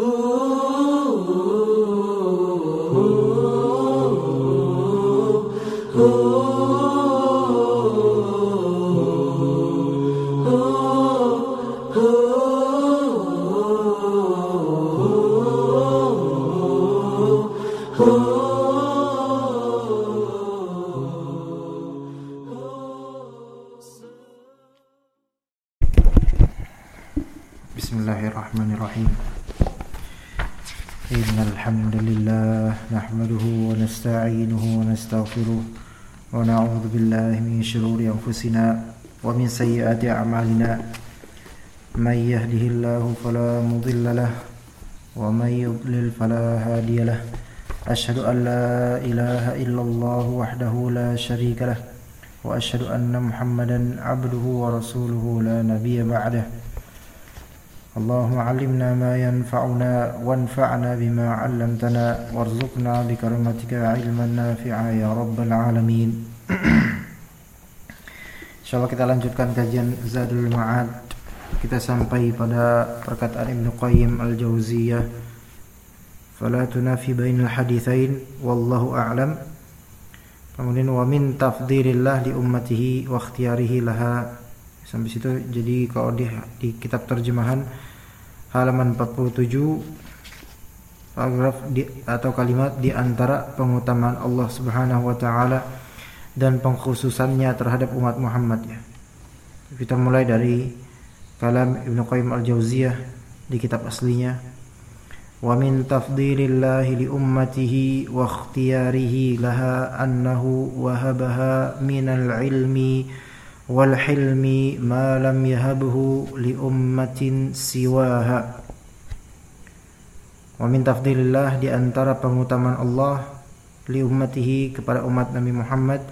Ooh. شرور أنفسنا ومن سيئات أعمالنا من يهده الله فلا مضل له ومن يضلل فلا هادي له. أشهد أن لا إله إلا الله وحده لا شريك له وأشهد أن محمدا عبده ورسوله لا نبي بعده. اللهم علمنا ما ينفعنا وانفعنا بما علمتنا وارزقنا بكرمتك علما نافعا يا رب العالمين. Insyaallah kita lanjutkan kajian Zadul Ma'ad. Kita sampai pada perkataan Ibn Qayyim Al-Jauziyah. Fala tunafi bainal hadithain Wallahu a'lam. Kemudian wa min tafdirillah li ummatihi wa ikhtiyarihi laha. Sampai situ jadi kalau di, di kitab terjemahan halaman 47 paragraf di, atau kalimat di antara pengutamaan Allah Subhanahu wa taala dan pengkhususannya terhadap umat Muhammad ya. Kita mulai dari kalam Ibnu Qayyim Al-Jauziyah di kitab aslinya. Wa min tafdhilillahi li ummatihi wa ikhtiyarihi laha annahu wahabaha min al-ilmi wal hilmi ma lam yahabhu li ummatin siwaha. Wa min tafdilillah di antara pengutamaan Allah li ummatihi kepada umat Nabi Muhammad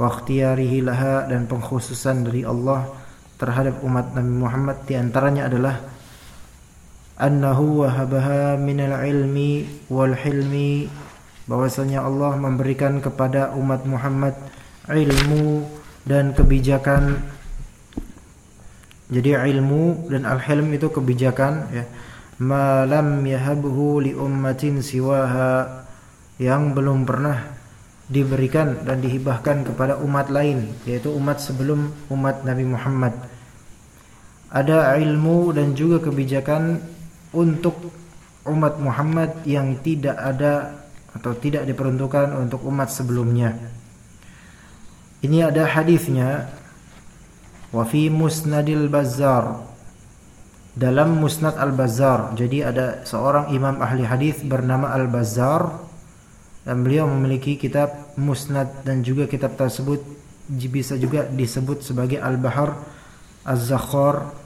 wa ikhtiyarihi laha dan pengkhususan dari Allah terhadap umat Nabi Muhammad di antaranya adalah annahu wahabaha minal ilmi wal hilmi bahwasanya Allah memberikan kepada umat Muhammad ilmu dan kebijakan. Jadi ilmu dan al-hilm itu kebijakan ya. Malam yahabhu li ummatin siwaha yang belum pernah diberikan dan dihibahkan kepada umat lain yaitu umat sebelum umat Nabi Muhammad. Ada ilmu dan juga kebijakan untuk umat Muhammad yang tidak ada atau tidak diperuntukkan untuk umat sebelumnya. Ini ada hadisnya wa fi musnadil bazzar. Dalam musnad al-bazzar jadi ada seorang imam ahli hadis bernama al-bazzar dan beliau memiliki kitab musnad dan juga kitab tersebut bisa juga disebut sebagai al-bahar az-zakhar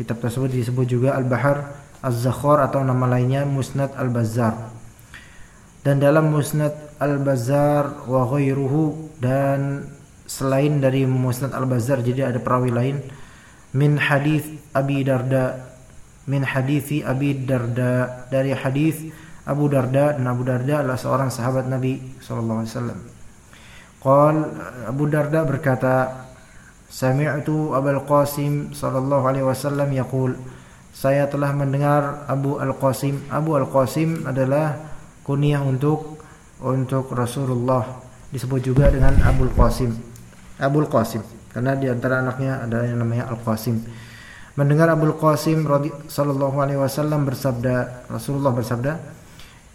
kitab tersebut disebut juga al-bahar az-zakhar atau nama lainnya musnad al-bazzar. Dan dalam musnad al-bazzar wa ghairuhu dan selain dari Musnad Al-Bazzar jadi ada perawi lain min hadis Abi Darda min hadisi Abi Darda. Dari hadis Abu Darda dan Abu Darda adalah seorang sahabat Nabi wasallam. Qal Abu Darda berkata Sami'tu Abul Qasim sallallahu alaihi wasallam yaqul saya telah mendengar Abu Al-Qasim Abu Al-Qasim adalah kunyah untuk untuk Rasulullah disebut juga dengan Abu Qasim Abul Qasim karena di antara anaknya ada yang namanya Al Qasim. Mendengar Abul Qasim sallallahu alaihi wasallam bersabda, Rasulullah bersabda,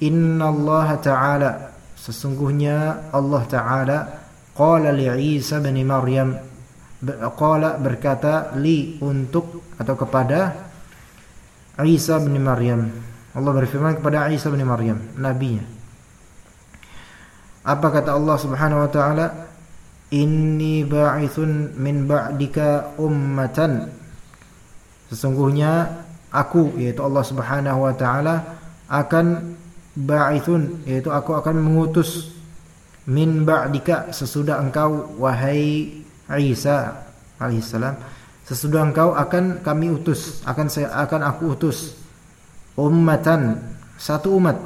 "Inna Allah Ta'ala sesungguhnya Allah Ta'ala qala li Isa bin Maryam qala berkata li untuk atau kepada Isa bin Maryam. Allah berfirman kepada Isa bin Maryam, nabinya. Apa kata Allah Subhanahu wa taala? Inni ba'ithun min ba'dika ummatan Sesungguhnya aku yaitu Allah Subhanahu wa taala akan ba'ithun yaitu aku akan mengutus min ba'dika sesudah engkau wahai Isa alaihissalam sesudah engkau akan kami utus akan saya akan aku utus ummatan satu umat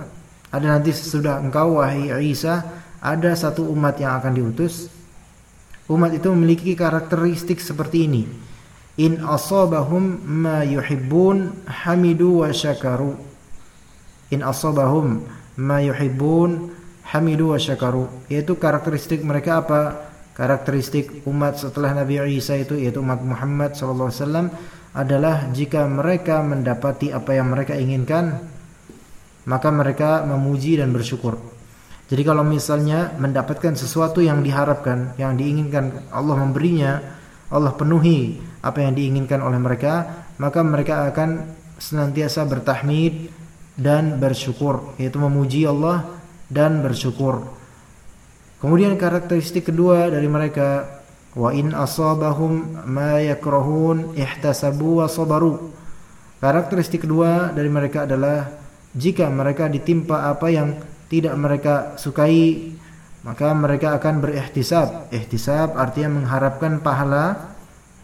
ada nanti sesudah engkau wahai Isa ada satu umat yang akan diutus umat itu memiliki karakteristik seperti ini. In asabahum ma yuhibbun hamidu wa syakaru. In asabahum ma yuhibbun hamidu wa syakaru. Yaitu karakteristik mereka apa? Karakteristik umat setelah Nabi Isa itu yaitu umat Muhammad sallallahu alaihi wasallam adalah jika mereka mendapati apa yang mereka inginkan maka mereka memuji dan bersyukur. Jadi kalau misalnya mendapatkan sesuatu yang diharapkan yang diinginkan Allah memberinya Allah penuhi apa yang diinginkan oleh mereka maka mereka akan senantiasa bertahmid dan bersyukur yaitu memuji Allah dan bersyukur. Kemudian karakteristik kedua dari mereka wa in asabahum ma yakrahun ihtasabu wa sabaru. Karakteristik kedua dari mereka adalah jika mereka ditimpa apa yang tidak mereka sukai maka mereka akan berihtisab. Ihtisab artinya mengharapkan pahala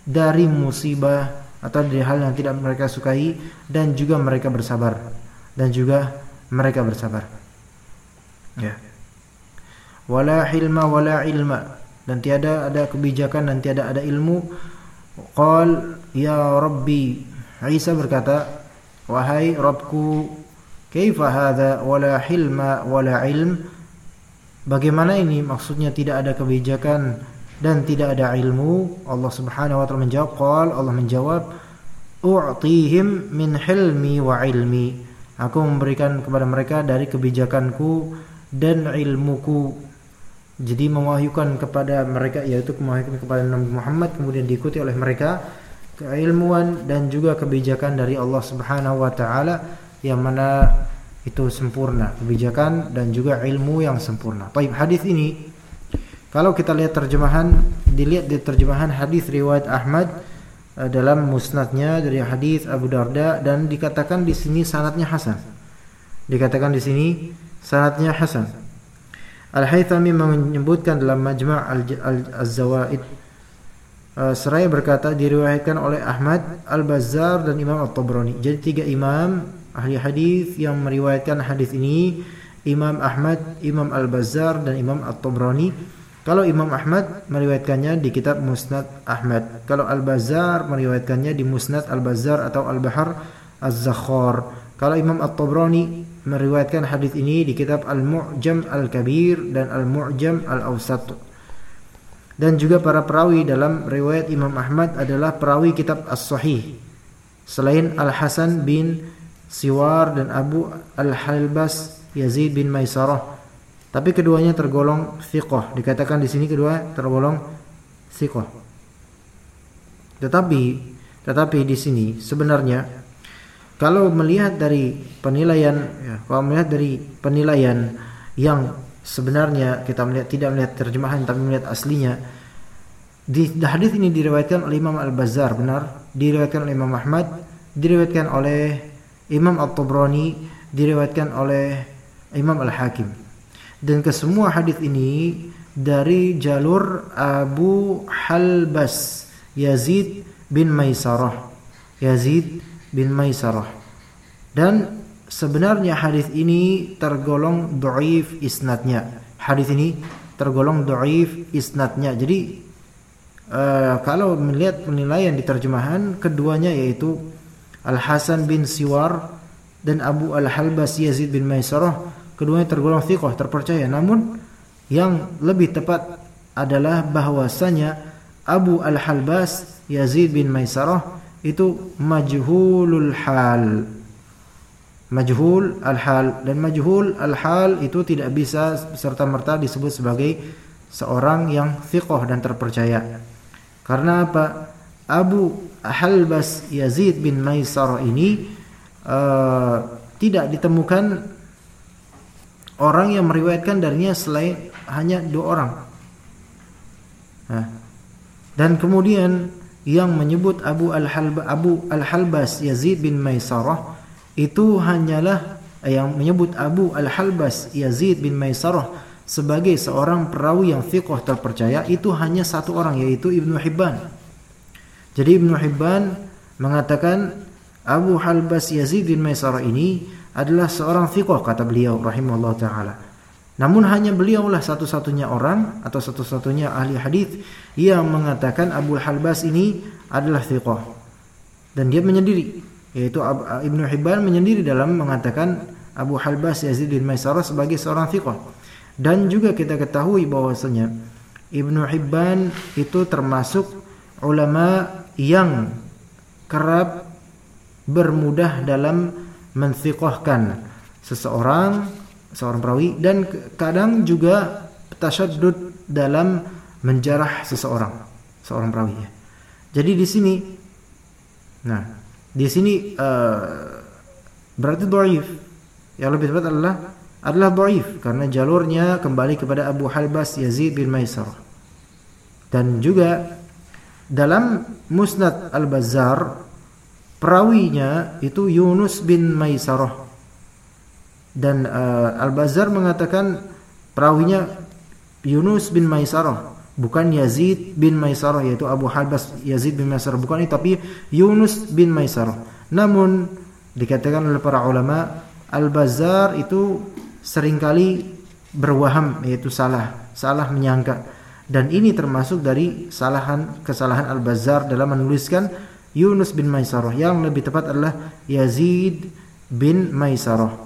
dari musibah atau dari hal yang tidak mereka sukai dan juga mereka bersabar dan juga mereka bersabar. Ya. Wala hilma wala ilma dan tiada ada kebijakan dan tiada ada ilmu. Qal ya Rabbi Isa berkata, wahai Rabbku, kaifa hadza wala hilma wala ilm? Bagaimana ini maksudnya tidak ada kebijakan dan tidak ada ilmu? Allah Subhanahu wa taala menjawab, qal Allah menjawab, u'tihim min hilmi wa ilmi Aku memberikan kepada mereka dari kebijakanku dan ilmuku. Jadi mewahyukan kepada mereka yaitu mewahyukan kepada Nabi Muhammad kemudian diikuti oleh mereka keilmuan dan juga kebijakan dari Allah Subhanahu wa taala yang mana itu sempurna, kebijakan dan juga ilmu yang sempurna. Baik, hadis ini kalau kita lihat terjemahan dilihat di terjemahan hadis riwayat Ahmad dalam musnadnya dari hadis Abu Darda dan dikatakan di sini sanatnya hasan. Dikatakan di sini sanatnya hasan. Al-Haythami menyebutkan dalam Majma' Al-Zawaid uh, seraya berkata diriwayatkan oleh Ahmad, Al-Bazzar dan Imam At-Tabrani. Jadi tiga imam ahli hadis yang meriwayatkan hadis ini Imam Ahmad, Imam Al-Bazzar dan Imam At-Tabrani kalau Imam Ahmad meriwayatkannya di kitab Musnad Ahmad. Kalau Al-Bazzar meriwayatkannya di Musnad Al-Bazzar atau Al-Bahar Az-Zakhar. Kalau Imam At-Tabrani meriwayatkan hadis ini di kitab Al-Mu'jam Al-Kabir dan Al-Mu'jam Al-Awsat. Dan juga para perawi dalam riwayat Imam Ahmad adalah perawi kitab As-Sahih. Selain Al-Hasan bin Siwar dan Abu Al-Halbas Yazid bin Maisarah tapi keduanya tergolong thiqah. Dikatakan di sini kedua tergolong thiqah. Tetapi tetapi di sini sebenarnya kalau melihat dari penilaian ya, kalau melihat dari penilaian yang sebenarnya kita melihat tidak melihat terjemahan tapi melihat aslinya di hadis ini diriwayatkan oleh Imam Al-Bazzar benar diriwayatkan oleh Imam Ahmad diriwayatkan oleh Imam At-Tabrani diriwayatkan oleh Imam Al-Hakim dan kesemua hadis ini dari jalur Abu Halbas Yazid bin Maisarah. Yazid bin Maisarah. Dan sebenarnya hadis ini tergolong dhaif isnadnya. Hadis ini tergolong dhaif isnadnya. Jadi uh, kalau melihat penilaian di terjemahan keduanya yaitu Al Hasan bin Siwar dan Abu Al Halbas Yazid bin Maisarah keduanya tergolong thiqah terpercaya. Namun yang lebih tepat adalah bahwasanya Abu Al-Halbas Yazid bin Maisarah itu majhulul hal. Majhul al-hal. Dan majhul al-hal itu tidak bisa serta merta disebut sebagai seorang yang thiqah dan terpercaya. Karena apa? Abu Halbas Yazid bin Maisarah ini uh, tidak ditemukan orang yang meriwayatkan darinya selain hanya dua orang. Nah, dan kemudian yang menyebut Abu Al-Halba Abu Al-Halbas Yazid bin Maisarah itu hanyalah yang menyebut Abu Al-Halbas Yazid bin Maisarah sebagai seorang perawi yang fiqh terpercaya itu hanya satu orang yaitu Ibnu Hibban. Jadi Ibnu Hibban mengatakan Abu Halbas Yazid bin Maisarah ini adalah seorang fiqh kata beliau rahimahullah taala. Namun hanya beliaulah satu-satunya orang atau satu-satunya ahli hadis yang mengatakan Abu Halbas ini adalah thiqah. Dan dia menyendiri, yaitu Ibnu Hibban menyendiri dalam mengatakan Abu Halbas Yazid bin Maisarah sebagai seorang thiqah. Dan juga kita ketahui bahwasanya Ibnu Hibban itu termasuk ulama yang kerap bermudah dalam mensiqahkan seseorang seorang perawi dan kadang juga tasyaddud dalam menjarah seseorang seorang perawi ya. Jadi di sini nah, di sini uh, berarti dhaif. Yang lebih tepat adalah adalah dhaif karena jalurnya kembali kepada Abu Halbas Yazid bin Maisar. Dan juga dalam Musnad Al-Bazzar perawinya itu Yunus bin Maisarah. Dan uh, Al-Bazzar mengatakan perawinya Yunus bin Maisarah bukan Yazid bin Maisarah yaitu Abu Halbas Yazid bin Maisarah. Bukan itu tapi Yunus bin Maisarah. Namun dikatakan oleh para ulama Al-Bazzar itu sering kali berwaham yaitu salah salah menyangka. Dan ini termasuk dari kesalahan kesalahan Al-Bazzar dalam menuliskan Yunus bin Maisarah yang lebih tepat adalah Yazid bin Maisarah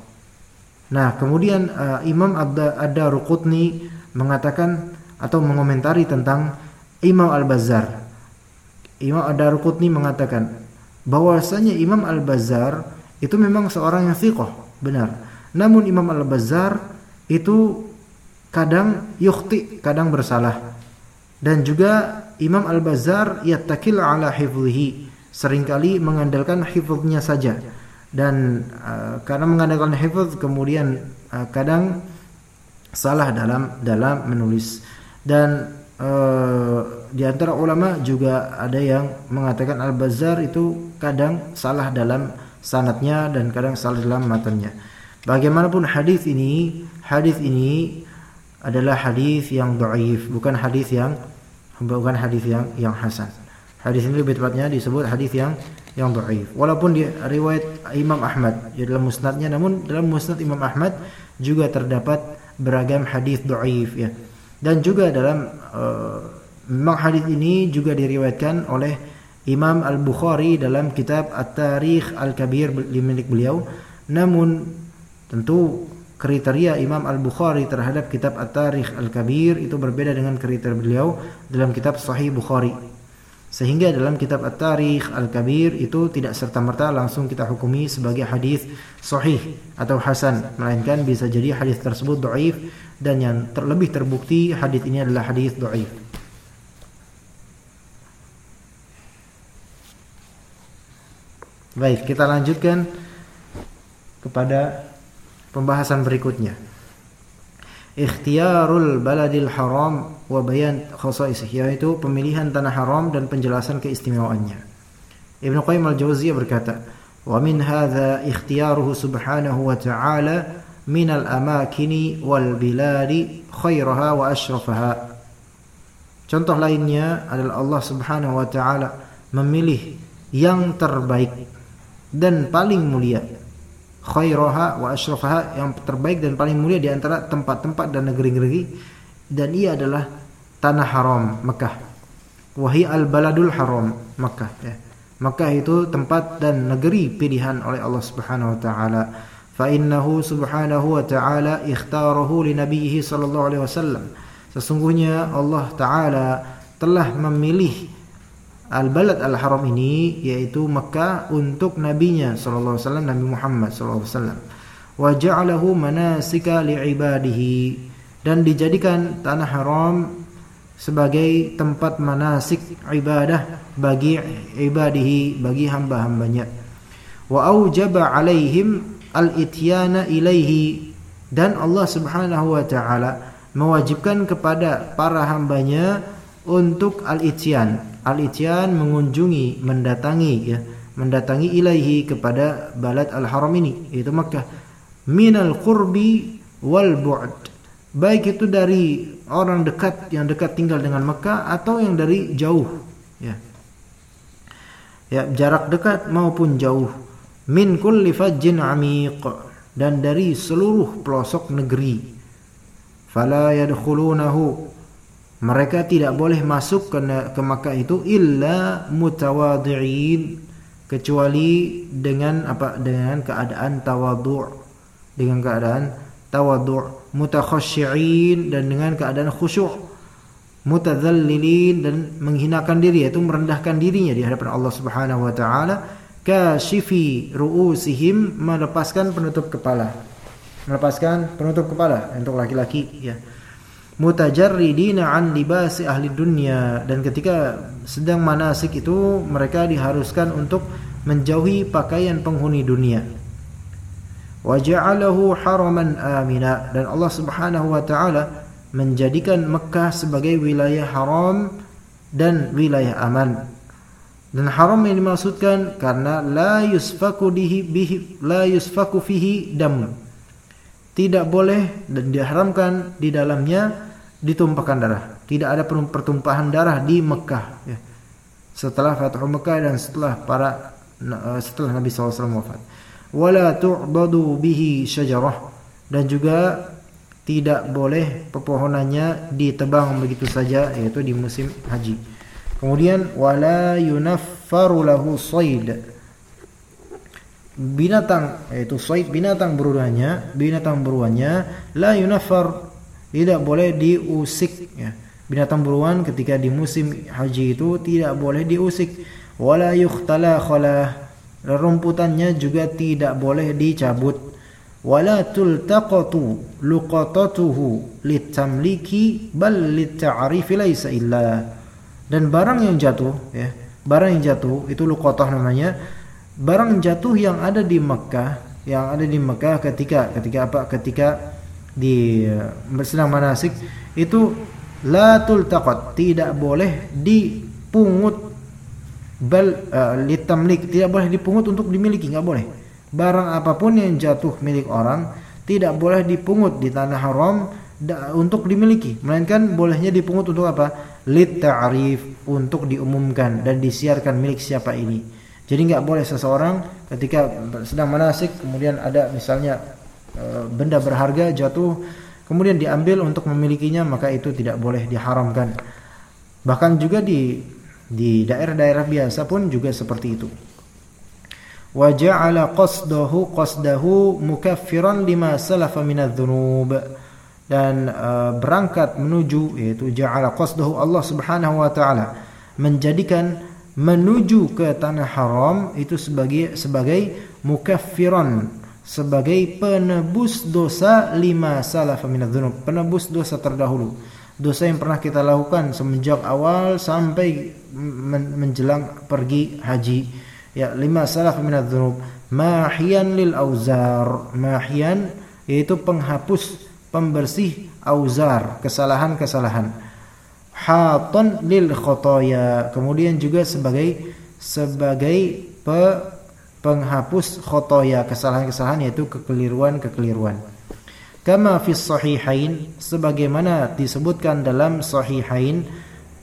Nah, kemudian uh, Imam Ad-Darqutni mengatakan atau mengomentari tentang Imam Al-Bazzar. Imam Ad-Darqutni mengatakan bahwasanya Imam Al-Bazzar itu memang seorang yang thiqah, benar. Namun Imam Al-Bazzar itu kadang yukhti, kadang bersalah. Dan juga Imam Al-Bazzar yattakil ala hifdhihi, sering kali mengandalkan hifdznya saja dan uh, karena mengandalkan hifz kemudian uh, kadang salah dalam dalam menulis dan uh, di antara ulama juga ada yang mengatakan Al-Bazzar itu kadang salah dalam sanatnya dan kadang salah dalam matanya. Bagaimanapun hadis ini, hadis ini adalah hadis yang dhaif, bukan hadis yang bukan hadis yang yang hasan. Hadis ini lebih tepatnya disebut hadis yang yang dhaif. Walaupun di riwayat Imam Ahmad di dalam musnadnya namun dalam musnad Imam Ahmad juga terdapat beragam hadis dhaif ya. Dan juga dalam uh, memang hadis ini juga diriwayatkan oleh Imam Al-Bukhari dalam kitab At-Tarikh Al-Kabir milik beliau. Namun tentu kriteria Imam Al-Bukhari terhadap kitab At-Tarikh Al-Kabir itu berbeda dengan kriteria beliau dalam kitab Sahih Bukhari. Sehingga dalam kitab At-Tarikh Al-Kabir itu tidak serta-merta langsung kita hukumi sebagai hadis sahih atau hasan, melainkan bisa jadi hadis tersebut dhaif dan yang terlebih terbukti hadis ini adalah hadis dhaif. Baik, kita lanjutkan kepada pembahasan berikutnya ikhtiyarul baladil haram wa bayan khasaisih yaitu pemilihan tanah haram dan penjelasan keistimewaannya. Ibnu Qayyim al-Jauziyah berkata, "Wa min hadza ikhtiyaruhu subhanahu wa ta'ala min al-amakini wal biladi khairaha wa ashrafaha." Contoh lainnya adalah Allah Subhanahu wa taala memilih yang terbaik dan paling mulia khairaha wa asyrafaha yang terbaik dan paling mulia di antara tempat-tempat dan negeri-negeri dan ia adalah tanah haram Mekah. Wahai al-baladul haram Mekah ya. Mekah itu tempat dan negeri pilihan oleh Allah Subhanahu wa taala. Fa innahu subhanahu wa ta'ala ikhtarahu li nabiyhi sallallahu alaihi wasallam. Sesungguhnya Allah taala telah memilih Al-Balad Al-Haram ini yaitu Mekah untuk nabinya sallallahu alaihi wasallam Nabi Muhammad sallallahu alaihi wasallam. Wa ja'alahu manasika li'ibadihi dan dijadikan tanah haram sebagai tempat manasik ibadah bagi ibadihi bagi hamba-hambanya. Wa aujaba alaihim al-ityana ilaihi dan Allah Subhanahu wa taala mewajibkan kepada para hambanya untuk al-ityan al-ityan mengunjungi, mendatangi ya, mendatangi ilaihi kepada balad al-haram ini yaitu Makkah. Minal qurbi wal bu'd. Baik itu dari orang dekat yang dekat tinggal dengan Makkah atau yang dari jauh ya. Ya jarak dekat maupun jauh. Min kulli fajjin amiq. Dan dari seluruh pelosok negeri. Fala yadkhulunahu mereka tidak boleh masuk ke, ke Makkah itu illa mutawadhi'in kecuali dengan apa dengan keadaan tawadhu' dengan keadaan tawadhu' mutakhasyi'in dan dengan keadaan khusyuk. Mutadzallilin dan menghinakan diri yaitu merendahkan dirinya di hadapan Allah Subhanahu wa taala. Kashifi ru'usihim melepaskan penutup kepala. Melepaskan penutup kepala untuk laki-laki ya mutajarridina an libasi ahli dunia. Dan ketika sedang manasik itu mereka diharuskan untuk menjauhi pakaian penghuni dunia. Wa haraman amina. Dan Allah Subhanahu wa taala menjadikan Mekah sebagai wilayah haram dan wilayah aman. Dan haram yang dimaksudkan karena la yusfaku bihi la yusfaku fihi dam. Tidak boleh dan diharamkan di dalamnya ditumpahkan darah. Tidak ada pertumpahan darah di Mekah ya. Setelah Fathu Mekah dan setelah para eh, setelah Nabi SAW wafat. Wala tu'badu bihi syajarah dan juga tidak boleh pepohonannya ditebang begitu saja yaitu di musim haji. Kemudian wala yunaffaru lahu sayd. Binatang yaitu sayd binatang buruannya, binatang buruannya la yunaffar tidak boleh diusik ya. Binatang buruan ketika di musim haji itu tidak boleh diusik. Wala yukhtala khalah. Rumputannya juga tidak boleh dicabut. Wala tultaqatu luqatatuhu litamliki bal lit'arifi laisa illa. Dan barang yang jatuh ya, barang yang jatuh itu luqatah namanya. Barang jatuh yang ada di Mekah, yang ada di Mekah ketika ketika apa? Ketika di sedang manasik itu la tultaqat tidak boleh dipungut. Bal uh, litamlik tidak boleh dipungut untuk dimiliki nggak boleh. Barang apa pun yang jatuh milik orang tidak boleh dipungut di tanah haram da, untuk dimiliki. Melainkan bolehnya dipungut untuk apa? Lit ta'rif untuk diumumkan dan disiarkan milik siapa ini. Jadi nggak boleh seseorang ketika sedang manasik kemudian ada misalnya Eh, benda berharga jatuh kemudian diambil untuk memilikinya maka itu tidak boleh diharamkan. Bahkan juga di di daerah-daerah biasa pun juga seperti itu. Wa ja'ala qasdahu qasdahu mukaffiran lima salafa minadh-dhunub dan uh, berangkat menuju yaitu ja'ala qasdahu Allah Subhanahu wa taala menjadikan menuju ke tanah haram itu sebagai sebagai mukaffiran sebagai penebus dosa lima salah minadz penebus dosa terdahulu. Dosa yang pernah kita lakukan semenjak awal sampai menjelang pergi haji. Ya lima salah minadz mahian lil auzar mahian yaitu penghapus pembersih auzar kesalahan-kesalahan. Haton lil khotoya. Kemudian juga sebagai sebagai pe penghapus khotoya kesalahan-kesalahan yaitu kekeliruan-kekeliruan. Kama fi sahihain sebagaimana disebutkan dalam sahihain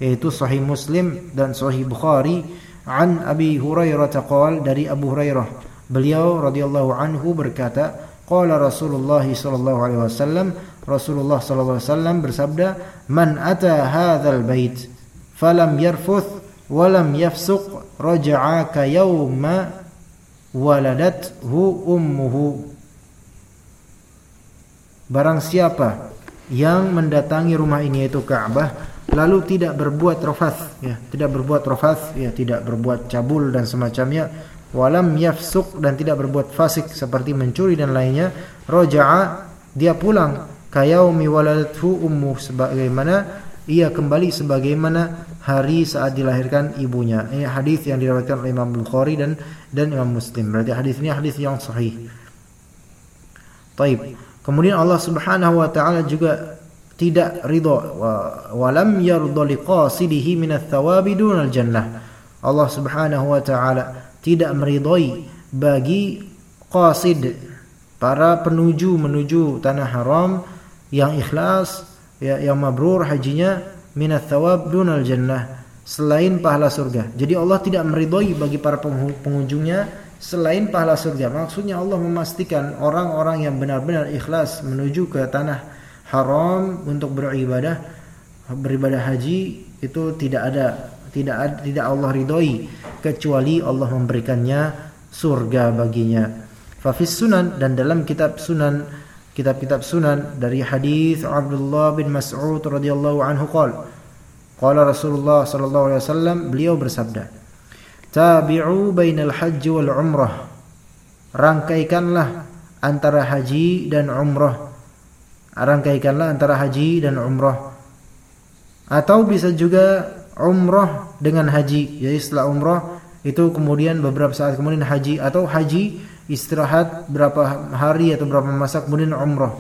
yaitu sahih Muslim dan sahih Bukhari an Abi Hurairah taqal dari Abu Hurairah beliau radhiyallahu anhu berkata qala Rasulullah sallallahu alaihi wasallam Rasulullah sallallahu alaihi wasallam bersabda man ata hadzal bait falam yarfuth walam yafsuq raja'a ka yawma waladathu ummuhu. Barang siapa yang mendatangi rumah ini yaitu Ka'bah lalu tidak berbuat rafath ya, tidak berbuat rafath ya, tidak berbuat cabul dan semacamnya walam yafsuk dan tidak berbuat fasik seperti mencuri dan lainnya roja'a dia pulang. Kayaumi waladathu ummu sebagaimana ia kembali sebagaimana hari saat dilahirkan ibunya. Ini hadis yang diriwayatkan oleh Imam Bukhari dan dan Imam Muslim. Berarti hadis ini hadis yang sahih. Taib. Kemudian Allah Subhanahu wa taala juga tidak ridha wa lam yarda liqasidihi min ats-thawabi dunal jannah. Allah Subhanahu wa taala tidak meridhai bagi qasid para penuju menuju tanah haram yang ikhlas ya yang mabrur hajinya minat thawab dunal jannah selain pahala surga. Jadi Allah tidak meridhoi bagi para pengunjungnya selain pahala surga. Maksudnya Allah memastikan orang-orang yang benar-benar ikhlas menuju ke tanah haram untuk beribadah beribadah haji itu tidak ada tidak tidak Allah ridhoi kecuali Allah memberikannya surga baginya. Fafis sunan dan dalam kitab sunan kitab-kitab sunan dari hadis Abdullah bin Mas'ud radhiyallahu anhu qala qala Rasulullah sallallahu alaihi wasallam beliau bersabda Tabi'u bainal hajj wal umrah. Rangkaikanlah antara haji dan umrah. Rangkaikanlah antara haji dan umrah. Atau bisa juga umrah dengan haji jadi setelah umrah itu kemudian beberapa saat kemudian haji atau haji istirahat berapa hari atau berapa masa kemudian umrah.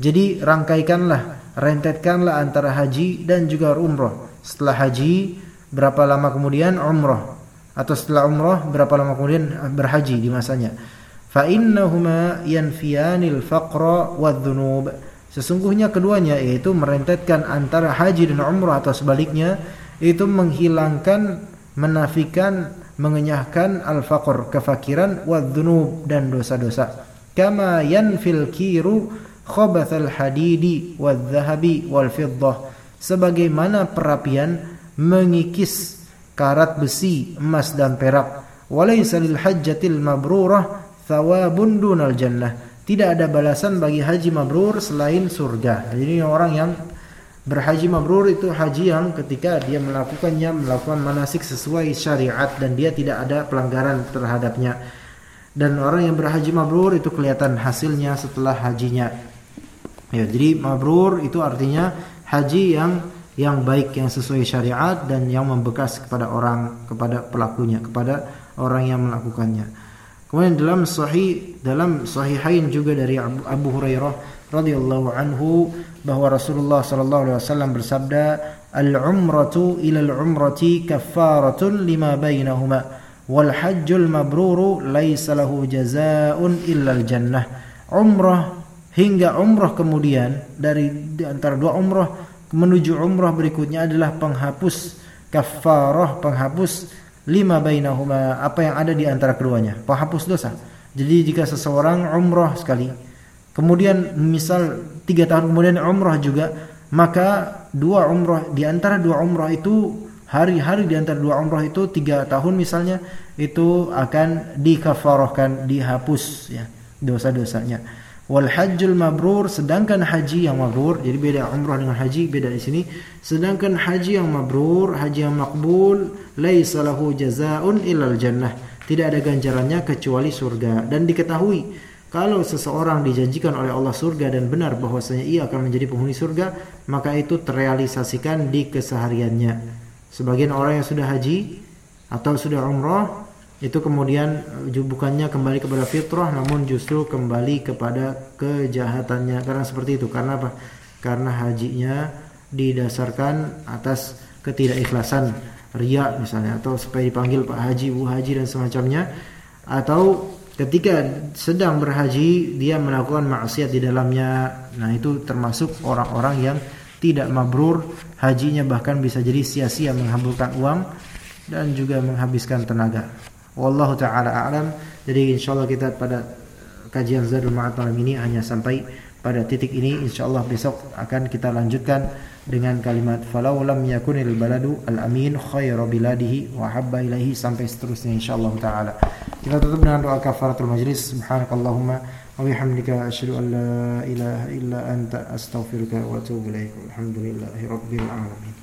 Jadi rangkaikanlah, rentetkanlah antara haji dan juga umrah. Setelah haji berapa lama kemudian umrah atau setelah umrah berapa lama kemudian berhaji di masanya. Fa innahuma yanfiyanil faqra wadh-dhunub. Sesungguhnya keduanya yaitu merentetkan antara haji dan umrah atau sebaliknya itu menghilangkan menafikan mengenyahkan al-faqr kefakiran wadh-dhunub dan dosa-dosa. Kama yanfil kiru khabath al-hadidi wadh-dhahabi wal-fiddah. Sebagaimana perapian mengikis karat besi emas dan perak. Walaysa lil hajjatil mabrurah thawabun dunal jannah. Tidak ada balasan bagi haji mabrur selain surga. Jadi orang yang Berhaji mabrur itu haji yang ketika dia melakukannya melakukan manasik sesuai syariat dan dia tidak ada pelanggaran terhadapnya. Dan orang yang berhaji mabrur itu kelihatan hasilnya setelah hajinya. Ya, jadi mabrur itu artinya haji yang yang baik yang sesuai syariat dan yang membekas kepada orang kepada pelakunya kepada orang yang melakukannya. Kemudian dalam sahih dalam sahihain juga dari Abu Hurairah radhiyallahu anhu bahwa Rasulullah sallallahu alaihi wasallam bersabda al-umratu ila al-umrati kaffaratun lima bainahuma wal hajjul mabruru laisa lahu jazaa'un illa al-jannah. Umrah hingga umrah kemudian dari antara dua umrah menuju umrah berikutnya adalah penghapus kafarah penghapus lima bainahuma apa yang ada di antara keduanya. Penghapus dosa. Jadi jika seseorang umrah sekali kemudian misal tiga tahun kemudian umrah juga maka dua umrah di antara dua umrah itu hari-hari di antara dua umrah itu tiga tahun misalnya itu akan dikafarahkan dihapus ya dosa-dosanya wal hajjul mabrur sedangkan haji yang mabrur jadi beda umrah dengan haji beda di sini. Sedangkan haji yang mabrur haji yang makbul laisa lahu jazaa'un illal jannah. Tidak ada ganjarannya kecuali surga. Dan diketahui kalau seseorang dijanjikan oleh Allah surga dan benar bahwasanya ia akan menjadi penghuni surga, maka itu terrealisasikan di kesehariannya. Sebagian orang yang sudah haji atau sudah umrah itu kemudian eh, bukannya kembali kepada fitrah namun justru kembali kepada kejahatannya. Karena seperti itu. Karena apa? Karena hajinya didasarkan atas ketidakikhlasan. Ria misalnya atau supaya dipanggil Pak Haji Bu Haji dan semacamnya. Atau ketika sedang berhaji dia melakukan maksiat di dalamnya. Nah itu termasuk orang-orang yang tidak mabrur. Hajinya bahkan bisa jadi sia-sia menghamburkan uang dan juga menghabiskan tenaga wallahu taala a'lam jadi insyaallah kita pada kajian Zadul Ma'ad malam ini hanya sampai pada titik ini insyaallah besok akan kita lanjutkan dengan kalimat falau lam yakunil baladu al amin khairu biladihi wa habba ilaihi sampai seterusnya insyaallah taala. Kita tutup dengan doa kafaratul majlis subhanakallahumma wa bihamdika asyhadu an la ilaha illa anta astaghfiruka wa atubu ilaik. Alhamdulillahi rabbil alamin.